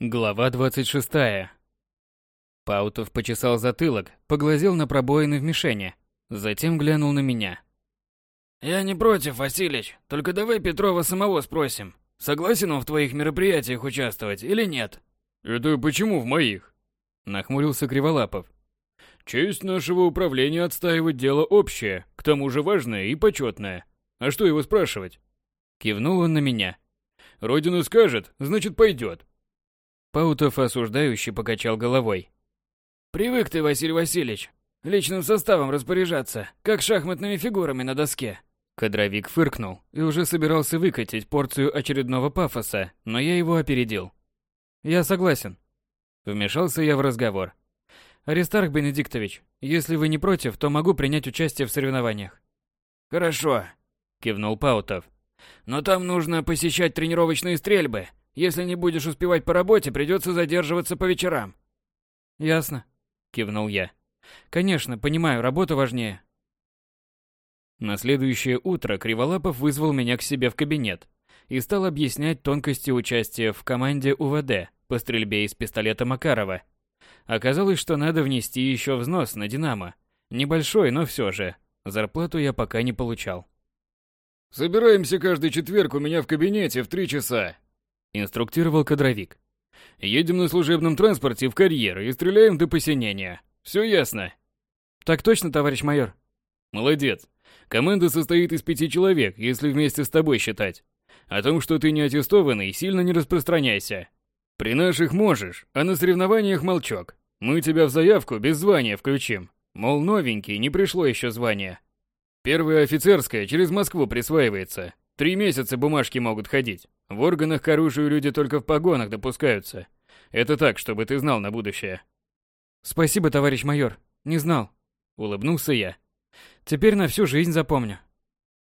Глава 26. Паутов почесал затылок, поглазел на пробоины в мишени, затем глянул на меня. «Я не против, Василич, только давай Петрова самого спросим, согласен он в твоих мероприятиях участвовать или нет?» «Это почему в моих?» – нахмурился Криволапов. «Честь нашего управления отстаивать дело общее, к тому же важное и почетное. А что его спрашивать?» Кивнул он на меня. «Родина скажет, значит пойдет. Паутов осуждающий покачал головой. «Привык ты, Василий Васильевич, личным составом распоряжаться, как шахматными фигурами на доске». Кадровик фыркнул и уже собирался выкатить порцию очередного пафоса, но я его опередил. «Я согласен». Вмешался я в разговор. «Аристарх Бенедиктович, если вы не против, то могу принять участие в соревнованиях». «Хорошо», — кивнул Паутов. «Но там нужно посещать тренировочные стрельбы, если не будешь успевать по работе, придется задерживаться по вечерам. Ясно, кивнул я. Конечно, понимаю, работа важнее. На следующее утро Криволапов вызвал меня к себе в кабинет и стал объяснять тонкости участия в команде УВД по стрельбе из пистолета Макарова. Оказалось, что надо внести еще взнос на «Динамо». Небольшой, но все же. Зарплату я пока не получал. «Собираемся каждый четверг у меня в кабинете в три часа инструктировал кадровик. Едем на служебном транспорте в карьер и стреляем до посинения. Все ясно? Так точно, товарищ майор. Молодец. Команда состоит из пяти человек, если вместе с тобой считать. О том, что ты не аттестованный, сильно не распространяйся. При наших можешь, а на соревнованиях молчок. Мы тебя в заявку без звания включим. Мол, новенький, не пришло еще звание. Первое офицерское через Москву присваивается. Три месяца бумажки могут ходить. В органах к оружию люди только в погонах допускаются. Это так, чтобы ты знал на будущее. Спасибо, товарищ майор. Не знал. Улыбнулся я. Теперь на всю жизнь запомню.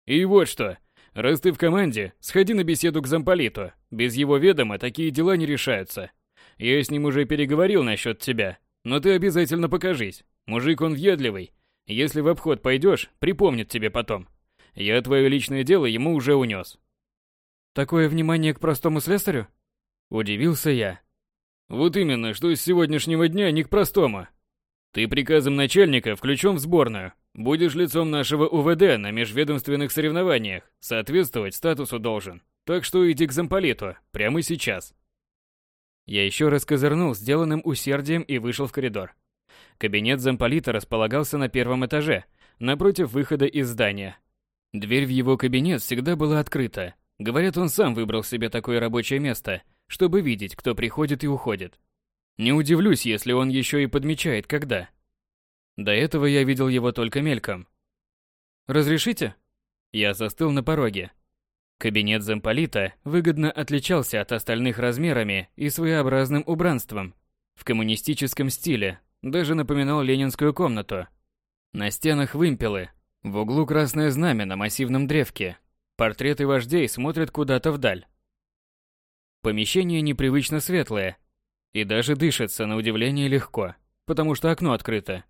И вот что. Раз ты в команде, сходи на беседу к замполиту. Без его ведома такие дела не решаются. Я с ним уже переговорил насчет тебя. Но ты обязательно покажись. Мужик он въедливый. Если в обход пойдешь, припомнит тебе потом. Я твое личное дело ему уже унес. Такое внимание к простому слесарю? Удивился я. Вот именно, что с сегодняшнего дня не к простому. Ты приказом начальника включен в сборную. Будешь лицом нашего УВД на межведомственных соревнованиях. Соответствовать статусу должен. Так что иди к замполиту, прямо сейчас. Я еще раз козырнул сделанным усердием и вышел в коридор. Кабинет замполита располагался на первом этаже, напротив выхода из здания. Дверь в его кабинет всегда была открыта, Говорят, он сам выбрал себе такое рабочее место, чтобы видеть, кто приходит и уходит. Не удивлюсь, если он еще и подмечает, когда. До этого я видел его только мельком. «Разрешите?» Я застыл на пороге. Кабинет замполита выгодно отличался от остальных размерами и своеобразным убранством. В коммунистическом стиле, даже напоминал ленинскую комнату. На стенах вымпелы, в углу красное знамя на массивном древке, Портреты вождей смотрят куда-то вдаль. Помещение непривычно светлое. И даже дышится, на удивление, легко, потому что окно открыто.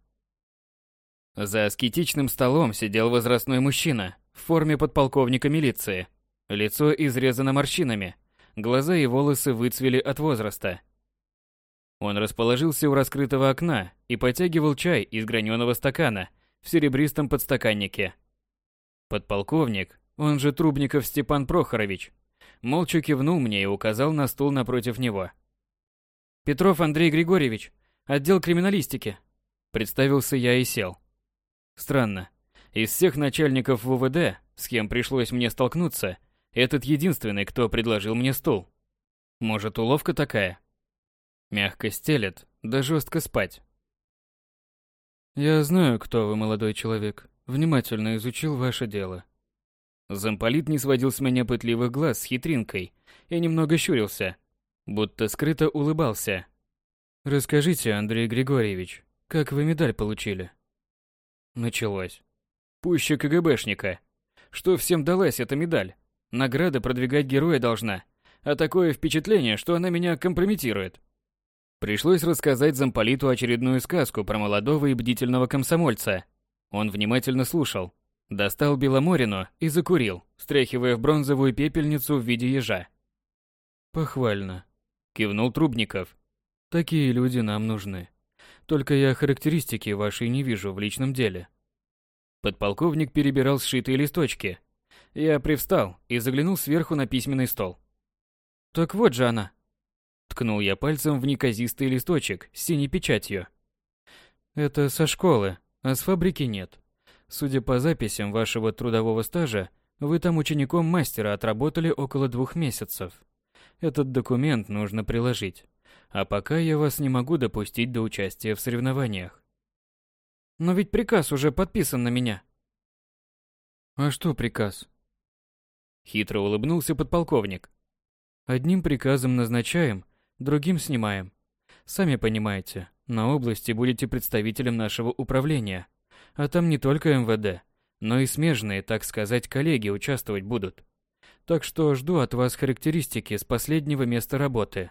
За аскетичным столом сидел возрастной мужчина в форме подполковника милиции. Лицо изрезано морщинами, глаза и волосы выцвели от возраста. Он расположился у раскрытого окна и потягивал чай из граненого стакана в серебристом подстаканнике. Подполковник, он же Трубников Степан Прохорович, молча кивнул мне и указал на стул напротив него. «Петров Андрей Григорьевич, отдел криминалистики», – представился я и сел. Странно. Из всех начальников ВВД, с кем пришлось мне столкнуться, этот единственный, кто предложил мне стул. Может, уловка такая? Мягко стелет, да жестко спать. Я знаю, кто вы, молодой человек. Внимательно изучил ваше дело. Замполит не сводил с меня пытливых глаз с хитринкой и немного щурился, будто скрыто улыбался. «Расскажите, Андрей Григорьевич, как вы медаль получили?» Началось. Пуще КГБшника. Что всем далась эта медаль? Награда продвигать героя должна, а такое впечатление, что она меня компрометирует. Пришлось рассказать замполиту очередную сказку про молодого и бдительного комсомольца. Он внимательно слушал, Достал Беломорину и закурил, стряхивая в бронзовую пепельницу в виде ежа. Похвально. Кивнул Трубников. Такие люди нам нужны. Только я характеристики вашей не вижу в личном деле. Подполковник перебирал сшитые листочки. Я привстал и заглянул сверху на письменный стол. Так вот же она. Ткнул я пальцем в неказистый листочек с синей печатью. Это со школы, а с фабрики нет. Судя по записям вашего трудового стажа, вы там учеником мастера отработали около двух месяцев. Этот документ нужно приложить. А пока я вас не могу допустить до участия в соревнованиях. Но ведь приказ уже подписан на меня. А что приказ? Хитро улыбнулся подполковник. Одним приказом назначаем, другим снимаем. Сами понимаете, на области будете представителем нашего управления. А там не только МВД, но и смежные, так сказать, коллеги участвовать будут. Так что жду от вас характеристики с последнего места работы.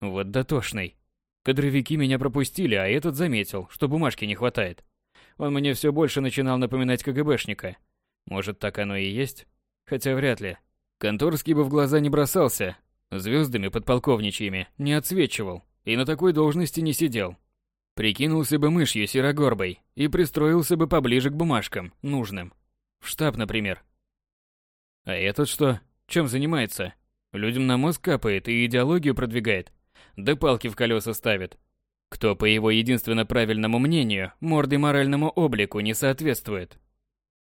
Вот дотошный. Кадровики меня пропустили, а этот заметил, что бумажки не хватает. Он мне все больше начинал напоминать КГБшника. Может, так оно и есть? Хотя вряд ли. Конторский бы в глаза не бросался, звездами подполковничьими не отсвечивал и на такой должности не сидел. Прикинулся бы мышью серогорбой и пристроился бы поближе к бумажкам, нужным. В штаб, например. А этот что? Чем занимается? Людям на мозг капает и идеологию продвигает. Да палки в колеса ставит. Кто, по его единственно правильному мнению, мордой моральному облику не соответствует.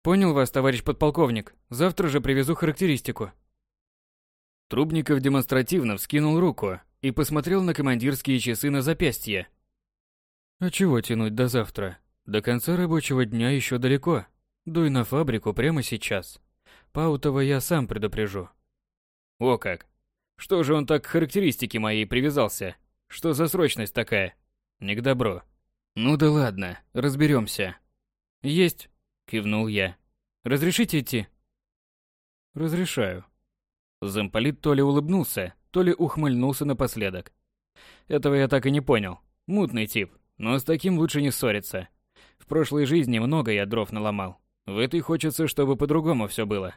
Понял вас, товарищ подполковник. Завтра же привезу характеристику. Трубников демонстративно вскинул руку и посмотрел на командирские часы на запястье. А чего тянуть до завтра? До конца рабочего дня еще далеко. Дуй на фабрику прямо сейчас. Паутова я сам предупрежу. О как! Что же он так к характеристике моей привязался? Что за срочность такая? Не к добру. Ну да ладно, разберемся. Есть, кивнул я. Разрешите идти? Разрешаю. Замполит то ли улыбнулся, то ли ухмыльнулся напоследок. Этого я так и не понял. Мутный тип, но с таким лучше не ссориться. В прошлой жизни много я дров наломал. В этой хочется, чтобы по-другому все было.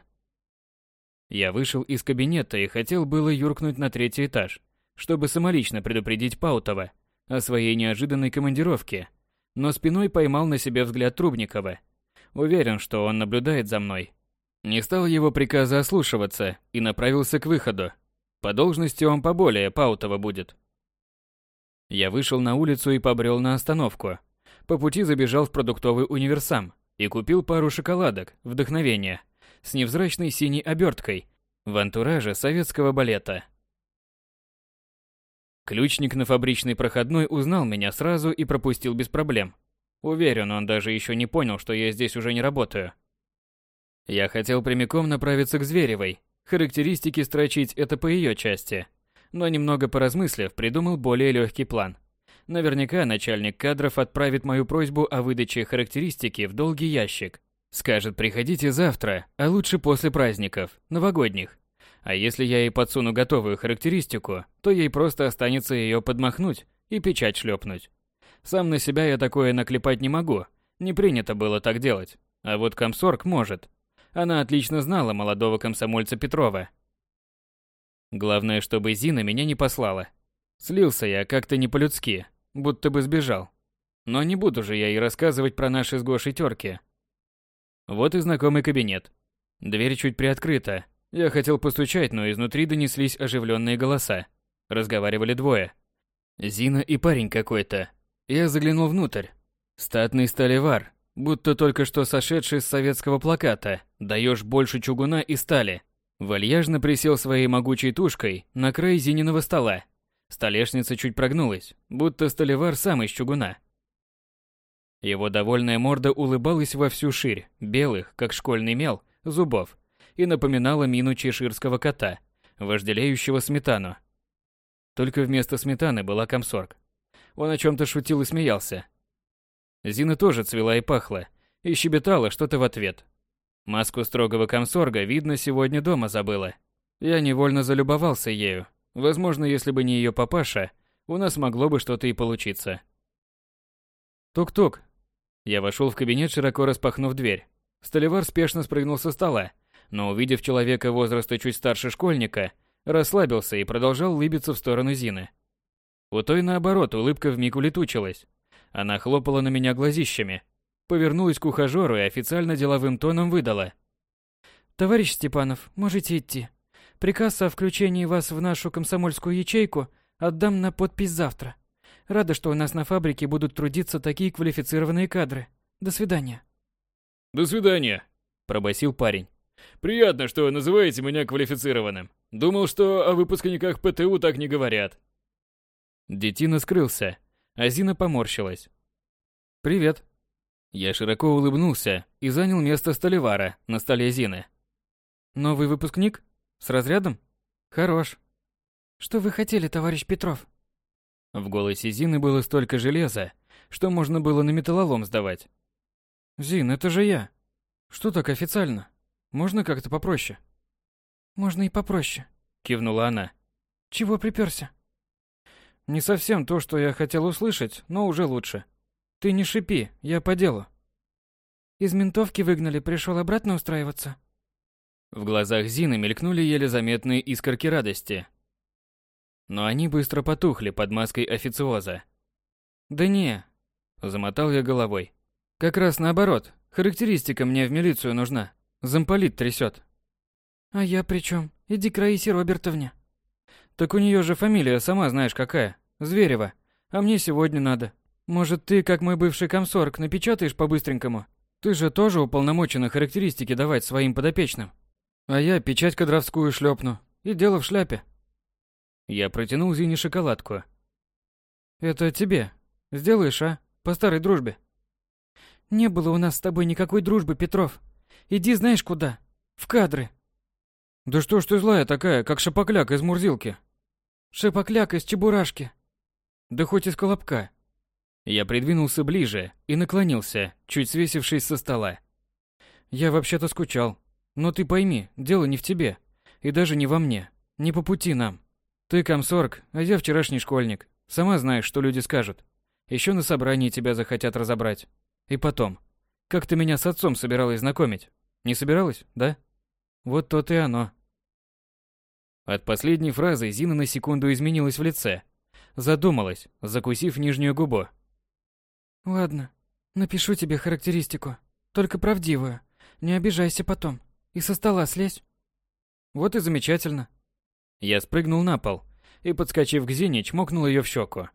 Я вышел из кабинета и хотел было юркнуть на третий этаж, чтобы самолично предупредить Паутова о своей неожиданной командировке, но спиной поймал на себе взгляд Трубникова. Уверен, что он наблюдает за мной. Не стал его приказа ослушиваться и направился к выходу. По должности он поболее Паутова будет. Я вышел на улицу и побрел на остановку. По пути забежал в продуктовый универсам и купил пару шоколадок, вдохновения, с невзрачной синей оберткой, в антураже советского балета. Ключник на фабричной проходной узнал меня сразу и пропустил без проблем. Уверен, он даже еще не понял, что я здесь уже не работаю. Я хотел прямиком направиться к Зверевой. Характеристики строчить это по ее части – но немного поразмыслив, придумал более легкий план. Наверняка начальник кадров отправит мою просьбу о выдаче характеристики в долгий ящик. Скажет, приходите завтра, а лучше после праздников, новогодних. А если я ей подсуну готовую характеристику, то ей просто останется ее подмахнуть и печать шлепнуть. Сам на себя я такое наклепать не могу, не принято было так делать. А вот комсорг может. Она отлично знала молодого комсомольца Петрова, Главное, чтобы Зина меня не послала. Слился я как-то не по-людски, будто бы сбежал. Но не буду же я ей рассказывать про наши с Гошей терки. Вот и знакомый кабинет. Дверь чуть приоткрыта. Я хотел постучать, но изнутри донеслись оживленные голоса. Разговаривали двое. Зина и парень какой-то. Я заглянул внутрь. Статный сталевар, будто только что сошедший с советского плаката. Даешь больше чугуна и стали. Вальяжно присел своей могучей тушкой на край Зининого стола. Столешница чуть прогнулась, будто столевар сам из чугуна. Его довольная морда улыбалась во всю ширь, белых, как школьный мел, зубов, и напоминала мину чеширского кота, вожделеющего сметану. Только вместо сметаны была комсорг. Он о чем-то шутил и смеялся. Зина тоже цвела и пахла, и щебетала что-то в ответ, Маску строгого комсорга, видно, сегодня дома забыла. Я невольно залюбовался ею. Возможно, если бы не ее папаша, у нас могло бы что-то и получиться. Тук-тук. Я вошел в кабинет, широко распахнув дверь. Столевар спешно спрыгнул со стола, но увидев человека возраста чуть старше школьника, Расслабился и продолжал улыбиться в сторону Зины. У той, наоборот, улыбка вмиг улетучилась. Она хлопала на меня глазищами, повернулась к ухажеру и официально деловым тоном выдала. «Товарищ Степанов, можете идти. Приказ о включении вас в нашу комсомольскую ячейку отдам на подпись завтра. Рада, что у нас на фабрике будут трудиться такие квалифицированные кадры. До свидания». «До свидания», – пробасил парень. «Приятно, что называете меня квалифицированным. Думал, что о выпускниках ПТУ так не говорят». Детина скрылся, а Зина поморщилась. «Привет». Я широко улыбнулся и занял место столевара на столе Зины. «Новый выпускник? С разрядом? Хорош». «Что вы хотели, товарищ Петров?» В голосе Зины было столько железа, что можно было на металлолом сдавать. «Зин, это же я. Что так официально? Можно как-то попроще?» «Можно и попроще», — кивнула она. «Чего приперся?» «Не совсем то, что я хотел услышать, но уже лучше. Ты не шипи, я по делу». «Из ментовки выгнали, пришел обратно устраиваться?» В глазах Зины мелькнули еле заметные искорки радости, но они быстро потухли под маской официоза. «Да не», – замотал я головой. «Как раз наоборот, характеристика мне в милицию нужна. Замполит трясет». «А я при чем? Иди к Раисе Робертовне». «Так у нее же фамилия, сама знаешь какая. Зверева. А мне сегодня надо. Может, ты, как мой бывший комсорг, напечатаешь по-быстренькому? Ты же тоже уполномочена характеристики давать своим подопечным. А я печать кадровскую шлепну. И дело в шляпе». Я протянул Зине шоколадку. «Это тебе. Сделаешь, а? По старой дружбе». «Не было у нас с тобой никакой дружбы, Петров. Иди знаешь куда. В кадры». «Да что ж ты злая такая, как шапокляк из Мурзилки?» «Шапокляк из Чебурашки». «Да хоть из Колобка». Я придвинулся ближе и наклонился, чуть свесившись со стола. «Я вообще-то скучал. Но ты пойми, дело не в тебе. И даже не во мне. Не по пути нам. Ты комсорг, а я вчерашний школьник. Сама знаешь, что люди скажут. Еще на собрании тебя захотят разобрать. И потом, как ты меня с отцом собиралась знакомить? Не собиралась, да? Вот то и оно. От последней фразы Зина на секунду изменилась в лице. Задумалась, закусив нижнюю губу. Ладно, напишу тебе характеристику. Только правдивую. Не обижайся потом. И со стола слезь. Вот и замечательно. Я спрыгнул на пол и, подскочив к Зине, чмокнул ее в щеку.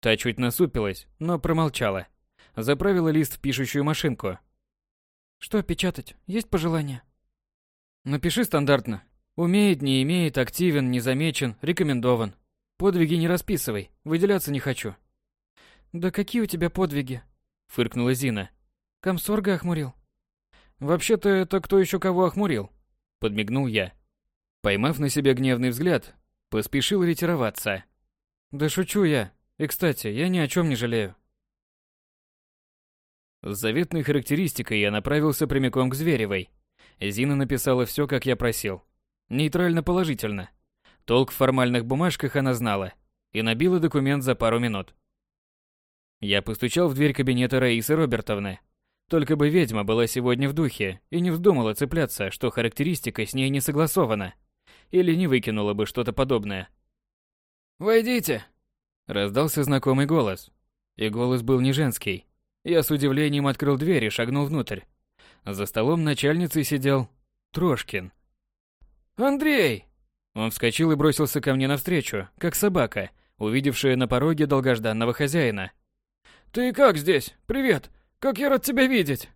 Та чуть насупилась, но промолчала. Заправила лист в пишущую машинку. «Что печатать? Есть пожелания?» «Напиши стандартно. Умеет, не имеет, активен, незамечен, рекомендован. Подвиги не расписывай, выделяться не хочу». «Да какие у тебя подвиги?» — фыркнула Зина. «Комсорга охмурил». «Вообще-то это кто еще кого охмурил?» — подмигнул я. Поймав на себе гневный взгляд, поспешил ретироваться. Да шучу я. И, кстати, я ни о чем не жалею. С заветной характеристикой я направился прямиком к Зверевой. Зина написала все, как я просил. Нейтрально-положительно. Толк в формальных бумажках она знала. И набила документ за пару минут. Я постучал в дверь кабинета Раисы Робертовны. Только бы ведьма была сегодня в духе и не вздумала цепляться, что характеристика с ней не согласована или не выкинула бы что-то подобное. «Войдите!» – раздался знакомый голос. И голос был не женский. Я с удивлением открыл дверь и шагнул внутрь. За столом начальницы сидел Трошкин. «Андрей!» Он вскочил и бросился ко мне навстречу, как собака, увидевшая на пороге долгожданного хозяина. «Ты как здесь? Привет! Как я рад тебя видеть!»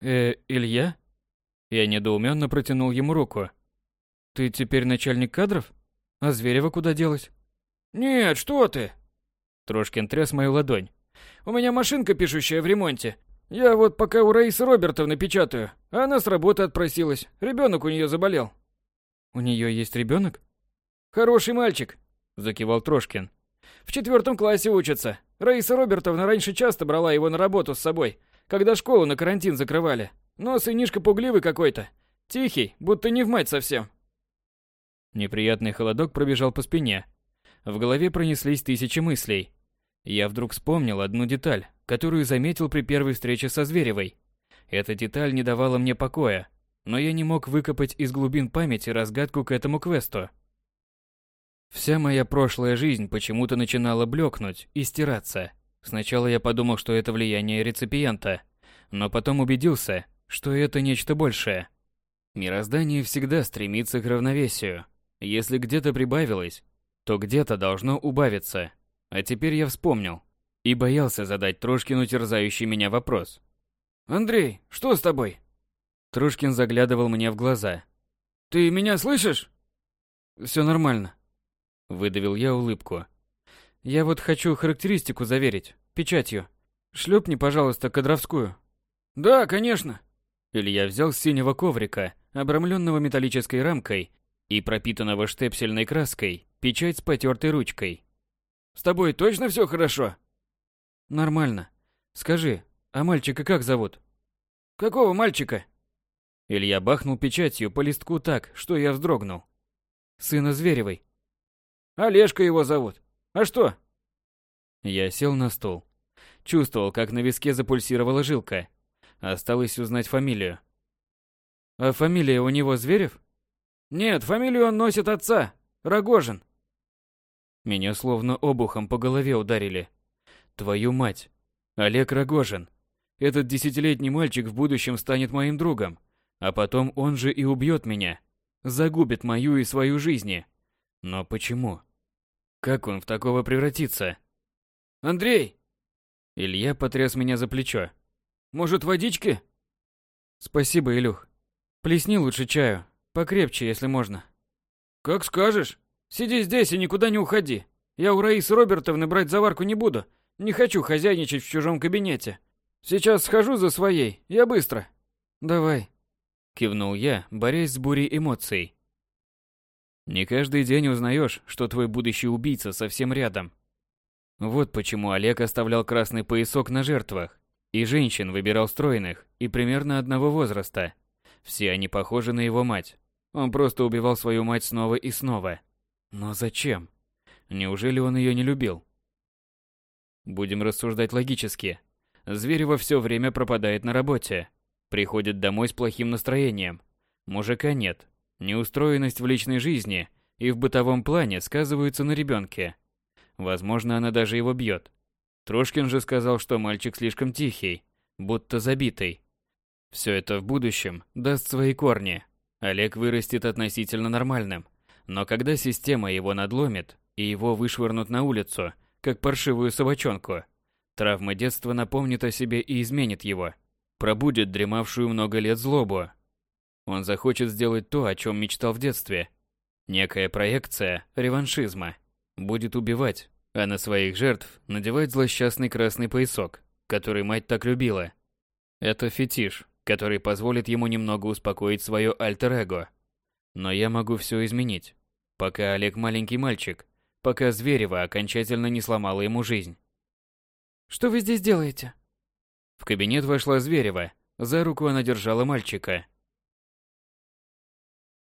«Э, Илья?» Я недоуменно протянул ему руку. Ты теперь начальник кадров? А Зверева куда делась? Нет, что ты? Трошкин тряс мою ладонь. У меня машинка пишущая в ремонте. Я вот пока у Раисы Робертовны печатаю, а она с работы отпросилась. Ребенок у нее заболел. У нее есть ребенок? Хороший мальчик, закивал Трошкин. В четвертом классе учится. Раиса Робертовна раньше часто брала его на работу с собой, когда школу на карантин закрывали. Но сынишка пугливый какой-то. Тихий, будто не в мать совсем. Неприятный холодок пробежал по спине. В голове пронеслись тысячи мыслей. Я вдруг вспомнил одну деталь, которую заметил при первой встрече со Зверевой. Эта деталь не давала мне покоя, но я не мог выкопать из глубин памяти разгадку к этому квесту. Вся моя прошлая жизнь почему-то начинала блекнуть и стираться. Сначала я подумал, что это влияние реципиента, но потом убедился, что это нечто большее. Мироздание всегда стремится к равновесию. Если где-то прибавилось, то где-то должно убавиться. А теперь я вспомнил и боялся задать Трошкину терзающий меня вопрос. «Андрей, что с тобой?» Трошкин заглядывал мне в глаза. «Ты меня слышишь?» «Все нормально», — выдавил я улыбку. «Я вот хочу характеристику заверить, печатью. Шлепни, пожалуйста, кадровскую». «Да, конечно». Илья взял синего коврика, обрамленного металлической рамкой и пропитанного штепсельной краской, печать с потертой ручкой. «С тобой точно все хорошо?» «Нормально. Скажи, а мальчика как зовут? Какого мальчика? Илья бахнул печатью по листку так, что я вздрогнул. Сына Зверевой. Олежка его зовут. А что? Я сел на стул. Чувствовал, как на виске запульсировала жилка. Осталось узнать фамилию. А фамилия у него Зверев? Нет, фамилию он носит отца. Рогожин. Меня словно обухом по голове ударили. Твою мать. Олег Рогожин. Этот десятилетний мальчик в будущем станет моим другом, а потом он же и убьет меня, загубит мою и свою жизни. Но почему? Как он в такого превратится? Андрей! Илья потряс меня за плечо. Может, водички? Спасибо, Илюх. Плесни лучше чаю, покрепче, если можно. Как скажешь. Сиди здесь и никуда не уходи. Я у Раисы Робертовны брать заварку не буду. Не хочу хозяйничать в чужом кабинете. Сейчас схожу за своей, я быстро. Давай. Кивнул я, борясь с бурей эмоций. Не каждый день узнаешь, что твой будущий убийца совсем рядом. Вот почему Олег оставлял красный поясок на жертвах. И женщин выбирал стройных и примерно одного возраста. Все они похожи на его мать. Он просто убивал свою мать снова и снова. Но зачем? Неужели он ее не любил? Будем рассуждать логически. Зверева все время пропадает на работе. Приходит домой с плохим настроением. Мужика нет. Неустроенность в личной жизни и в бытовом плане сказываются на ребенке. Возможно, она даже его бьет. Трошкин же сказал, что мальчик слишком тихий, будто забитый. Все это в будущем даст свои корни. Олег вырастет относительно нормальным. Но когда система его надломит и его вышвырнут на улицу, как паршивую собачонку, Травма детства напомнит о себе и изменит его. Пробудет дремавшую много лет злобу. Он захочет сделать то, о чем мечтал в детстве. Некая проекция реваншизма. Будет убивать, а на своих жертв надевать злосчастный красный поясок, который мать так любила. Это фетиш, который позволит ему немного успокоить свое альтер-эго. Но я могу все изменить. Пока Олег маленький мальчик, пока Зверева окончательно не сломала ему жизнь. Что вы здесь делаете? В кабинет вошла Зверева. За руку она держала мальчика.